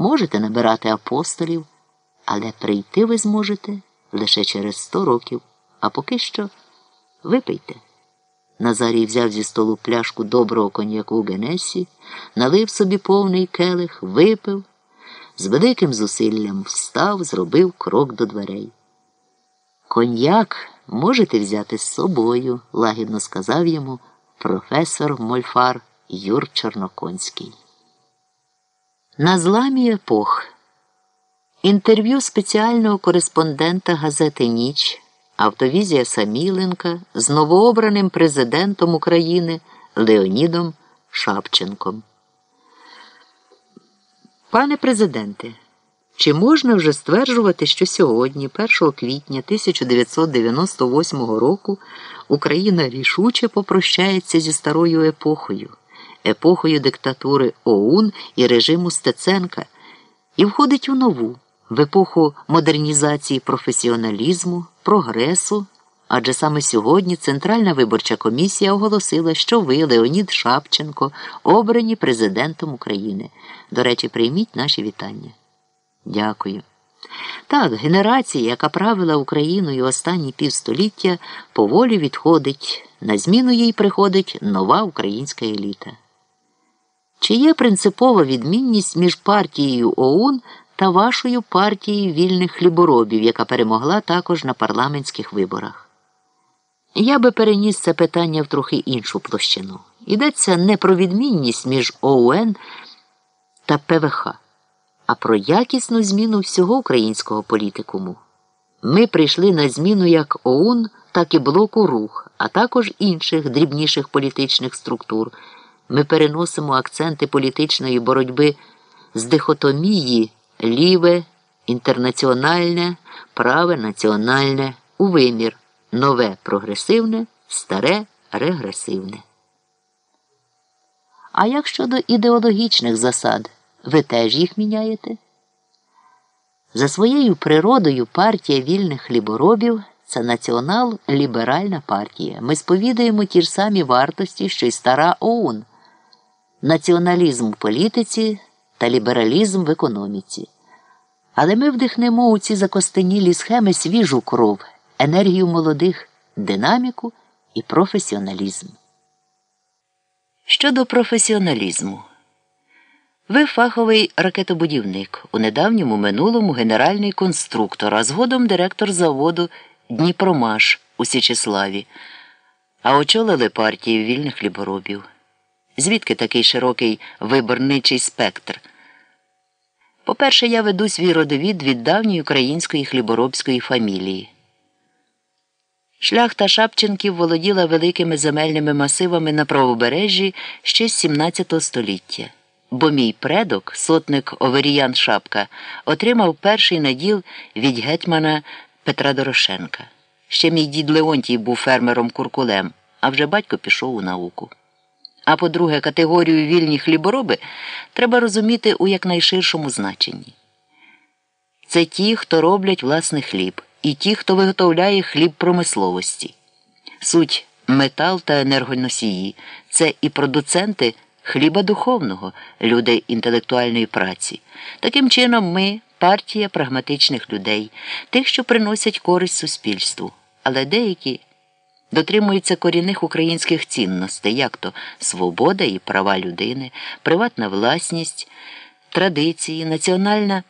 Можете набирати апостолів, але прийти ви зможете лише через сто років, а поки що випийте. Назарій взяв зі столу пляшку доброго коньяку Генесі, налив собі повний келих, випив, з великим зусиллям встав, зробив крок до дверей. Коньяк можете взяти з собою, лагідно сказав йому професор Мольфар Юр Чорноконський. На зламі епох інтерв'ю спеціального кореспондента газети Ніч. Автовізія Саміленка з новообраним президентом України Леонідом Шапченком. Пане президенте, чи можна вже стверджувати, що сьогодні, 1 квітня 1998 року, Україна рішуче попрощається зі старою епохою, епохою диктатури ОУН і режиму Стеценка, і входить у нову? в епоху модернізації професіоналізму, прогресу, адже саме сьогодні Центральна виборча комісія оголосила, що ви, Леонід Шапченко, обрані президентом України. До речі, прийміть наші вітання. Дякую. Так, генерація, яка правила Україною останні півстоліття, поволі відходить, на зміну їй приходить нова українська еліта. Чи є принципова відмінність між партією ОУН та вашою партією вільних хліборобів, яка перемогла також на парламентських виборах. Я би переніс це питання в трохи іншу площину. Йдеться не про відмінність між ОУН та ПВХ, а про якісну зміну всього українського політикуму. Ми прийшли на зміну як ОУН, так і блоку рух, а також інших дрібніших політичних структур. Ми переносимо акценти політичної боротьби з дихотомії ліве, інтернаціональне, праве національне у вимір, нове прогресивне, старе регресивне. А як щодо ідеологічних засад, ви теж їх міняєте? За своєю природою партія вільних хліборобів це націонал-ліберальна партія. Ми сповідаємо ті ж самі вартості, що й стара ОУН, націоналізм в політиці та лібералізм в економіці. Але ми вдихнемо у ці закостенілі схеми свіжу кров, енергію молодих, динаміку і професіоналізм. Щодо професіоналізму, ви фаховий ракетобудівник, у недавньому минулому генеральний конструктор, а згодом директор заводу Дніпромаш у Січеславі, а очолили партію вільних хліборобів. Звідки такий широкий виборничий спектр? По-перше, я веду свій родовід від давньої української хліборобської фамілії. Шляхта Шапченків володіла великими земельними масивами на правобережжі ще з 17 століття, бо мій предок, сотник Оверіян Шапка, отримав перший наділ від гетьмана Петра Дорошенка. Ще мій дід Леонтій був фермером куркулем, а вже батько пішов у науку. А по-друге, категорію вільні хлібороби треба розуміти у якнайширшому значенні. Це ті, хто роблять власний хліб, і ті, хто виготовляє хліб промисловості. Суть метал та енергоносії це і продуценти хліба духовного, люди інтелектуальної праці. Таким чином, ми партія прагматичних людей, тих, що приносять користь суспільству, але деякі дотримуються корінних українських цінностей, як то свобода і права людини, приватна власність, традиції, національна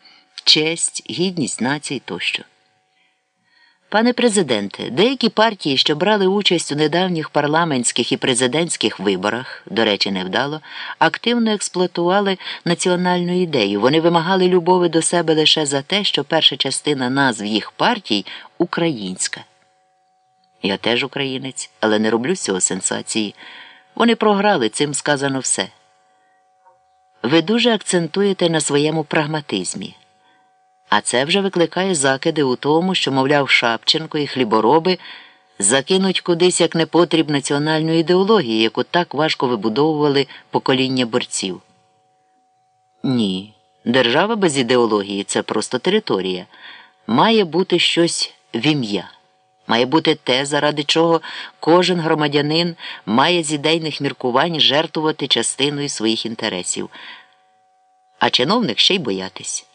честь, гідність націй тощо. Пане президенте, деякі партії, що брали участь у недавніх парламентських і президентських виборах, до речі, невдало, активно експлуатували національну ідею. Вони вимагали любові до себе лише за те, що перша частина назв їх партій українська. Я теж українець, але не роблю з цього сенсації. Вони програли, цим сказано все. Ви дуже акцентуєте на своєму прагматизмі. А це вже викликає закиди у тому, що, мовляв, Шапченко і хлібороби закинуть кудись як непотріб національну ідеологію, яку так важко вибудовували покоління борців. Ні, держава без ідеології це просто територія. Має бути щось в ім'я. Має бути те, заради чого кожен громадянин має з ідейних міркувань жертвувати частиною своїх інтересів. а чиновник ще й боятись.